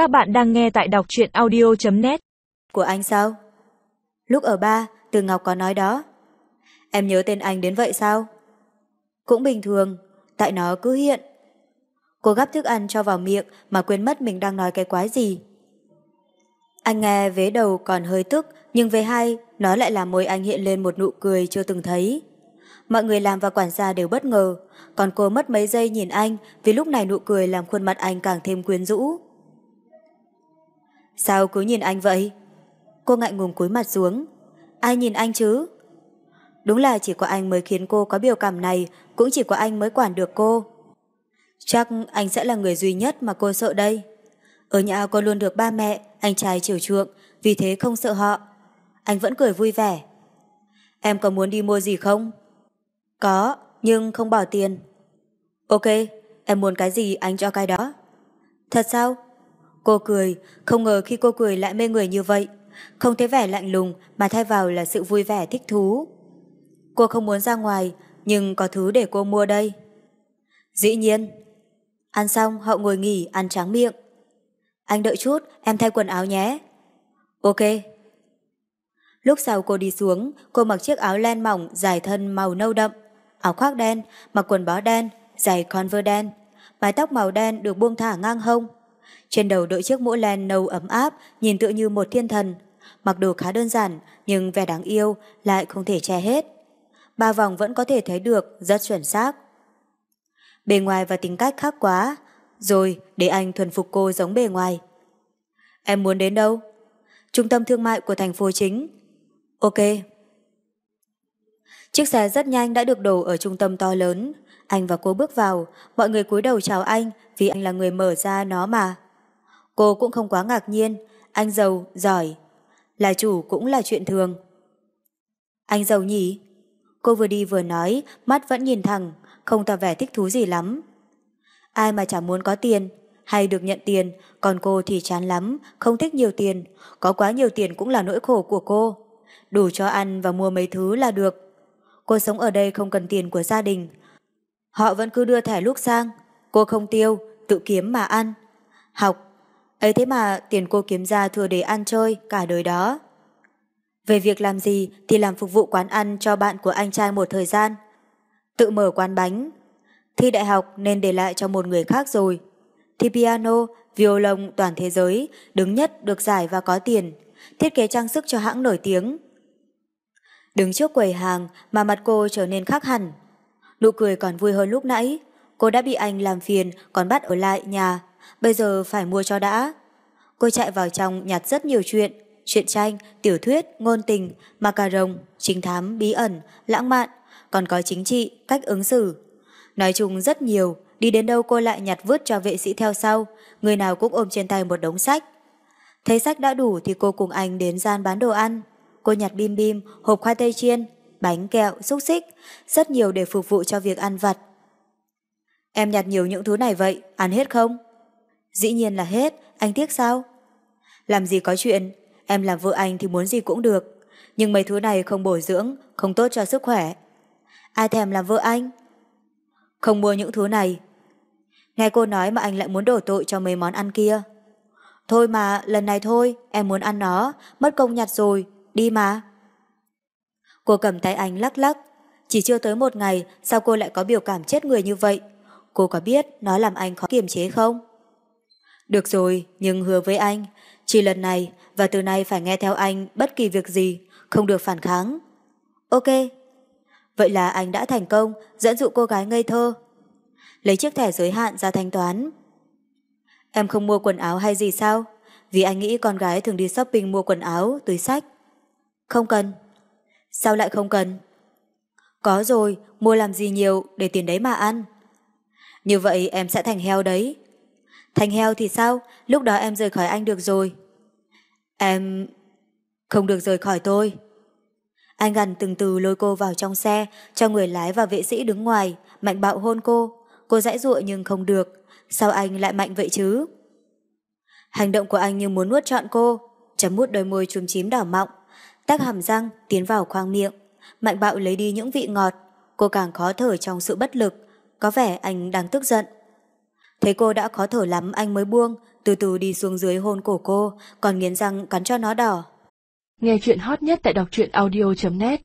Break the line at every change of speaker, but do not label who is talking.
Các bạn đang nghe tại đọc truyện audio.net
Của anh sao? Lúc ở ba, Từ Ngọc có nói đó. Em nhớ tên anh đến vậy sao? Cũng bình thường, tại nó cứ hiện. Cô gắp thức ăn cho vào miệng mà quên mất mình đang nói cái quái gì. Anh nghe vế đầu còn hơi tức, nhưng về hai, nó lại làm môi anh hiện lên một nụ cười chưa từng thấy. Mọi người làm và quản gia đều bất ngờ, còn cô mất mấy giây nhìn anh vì lúc này nụ cười làm khuôn mặt anh càng thêm quyến rũ. Sao cứ nhìn anh vậy? Cô ngại ngùng cúi mặt xuống. Ai nhìn anh chứ? Đúng là chỉ có anh mới khiến cô có biểu cảm này, cũng chỉ có anh mới quản được cô. Chắc anh sẽ là người duy nhất mà cô sợ đây. Ở nhà cô luôn được ba mẹ, anh trai chiều chuộng, vì thế không sợ họ. Anh vẫn cười vui vẻ. Em có muốn đi mua gì không? Có, nhưng không bỏ tiền. Ok, em muốn cái gì anh cho cái đó. Thật sao? Cô cười, không ngờ khi cô cười lại mê người như vậy. Không thấy vẻ lạnh lùng mà thay vào là sự vui vẻ thích thú. Cô không muốn ra ngoài, nhưng có thứ để cô mua đây. Dĩ nhiên. Ăn xong hậu ngồi nghỉ ăn tráng miệng. Anh đợi chút, em thay quần áo nhé. Ok. Lúc sau cô đi xuống, cô mặc chiếc áo len mỏng dài thân màu nâu đậm, áo khoác đen, mặc quần bó đen, giày converse đen. Mái tóc màu đen được buông thả ngang hông. Trên đầu đội chiếc mũ len nâu ấm áp, nhìn tựa như một thiên thần. Mặc đồ khá đơn giản, nhưng vẻ đáng yêu lại không thể che hết. Ba vòng vẫn có thể thấy được, rất chuẩn xác. Bề ngoài và tính cách khác quá, rồi để anh thuần phục cô giống bề ngoài. Em muốn đến đâu? Trung tâm thương mại của thành phố chính. Ok. Chiếc xe rất nhanh đã được đổ ở trung tâm to lớn. Anh và cô bước vào, mọi người cúi đầu chào anh vì anh là người mở ra nó mà. Cô cũng không quá ngạc nhiên, anh giàu, giỏi. Là chủ cũng là chuyện thường. Anh giàu nhỉ? Cô vừa đi vừa nói, mắt vẫn nhìn thẳng, không tỏ vẻ thích thú gì lắm. Ai mà chẳng muốn có tiền, hay được nhận tiền, còn cô thì chán lắm, không thích nhiều tiền, có quá nhiều tiền cũng là nỗi khổ của cô. Đủ cho ăn và mua mấy thứ là được. Cô sống ở đây không cần tiền của gia đình. Họ vẫn cứ đưa thẻ lúc sang, cô không tiêu, tự kiếm mà ăn. Học, ấy thế mà tiền cô kiếm ra thừa để ăn chơi cả đời đó. Về việc làm gì thì làm phục vụ quán ăn cho bạn của anh trai một thời gian. Tự mở quán bánh. Thi đại học nên để lại cho một người khác rồi. Thi piano, violon toàn thế giới, đứng nhất được giải và có tiền. Thiết kế trang sức cho hãng nổi tiếng. Đứng trước quầy hàng mà mặt cô trở nên khác hẳn. Nụ cười còn vui hơn lúc nãy. Cô đã bị anh làm phiền còn bắt ở lại nhà. Bây giờ phải mua cho đã. Cô chạy vào trong nhặt rất nhiều chuyện. Chuyện tranh, tiểu thuyết, ngôn tình, macaron, trinh thám, bí ẩn, lãng mạn. Còn có chính trị, cách ứng xử. Nói chung rất nhiều. Đi đến đâu cô lại nhặt vứt cho vệ sĩ theo sau. Người nào cũng ôm trên tay một đống sách. Thấy sách đã đủ thì cô cùng anh đến gian bán đồ ăn. Cô nhặt bim bim, hộp khoai tây chiên, bánh kẹo, xúc xích, rất nhiều để phục vụ cho việc ăn vặt. Em nhặt nhiều những thứ này vậy, ăn hết không? Dĩ nhiên là hết, anh tiếc sao? Làm gì có chuyện, em làm vợ anh thì muốn gì cũng được, nhưng mấy thứ này không bổ dưỡng, không tốt cho sức khỏe. Ai thèm làm vợ anh? Không mua những thứ này. Nghe cô nói mà anh lại muốn đổ tội cho mấy món ăn kia. Thôi mà, lần này thôi, em muốn ăn nó, mất công nhặt rồi, đi mà. Cô cầm tay anh lắc lắc. Chỉ chưa tới một ngày, sao cô lại có biểu cảm chết người như vậy? Cô có biết nó làm anh khó kiềm chế không? Được rồi, nhưng hứa với anh, chỉ lần này và từ nay phải nghe theo anh bất kỳ việc gì, không được phản kháng. Ok. Vậy là anh đã thành công dẫn dụ cô gái ngây thơ. Lấy chiếc thẻ giới hạn ra thanh toán. Em không mua quần áo hay gì sao? Vì anh nghĩ con gái thường đi shopping mua quần áo, túi sách. Không cần. Sao lại không cần? Có rồi, mua làm gì nhiều để tiền đấy mà ăn. Như vậy em sẽ thành heo đấy. Thành heo thì sao? Lúc đó em rời khỏi anh được rồi. Em... không được rời khỏi tôi. Anh gần từng từ lôi cô vào trong xe, cho người lái và vệ sĩ đứng ngoài, mạnh bạo hôn cô. Cô dãy dụa nhưng không được. Sao anh lại mạnh vậy chứ? Hành động của anh như muốn nuốt trọn cô, chấm mút đôi môi chùm chím đỏ mọng, tách hàm răng tiến vào khoang miệng. Mạnh bạo lấy đi những vị ngọt, cô càng khó thở trong sự bất lực, có vẻ anh đang tức giận. Thấy cô đã khó thở lắm anh mới buông, từ từ đi xuống dưới hôn cổ cô, còn nghiến răng cắn cho nó đỏ.
Nghe chuyện hot nhất tại đọc truyện audio.net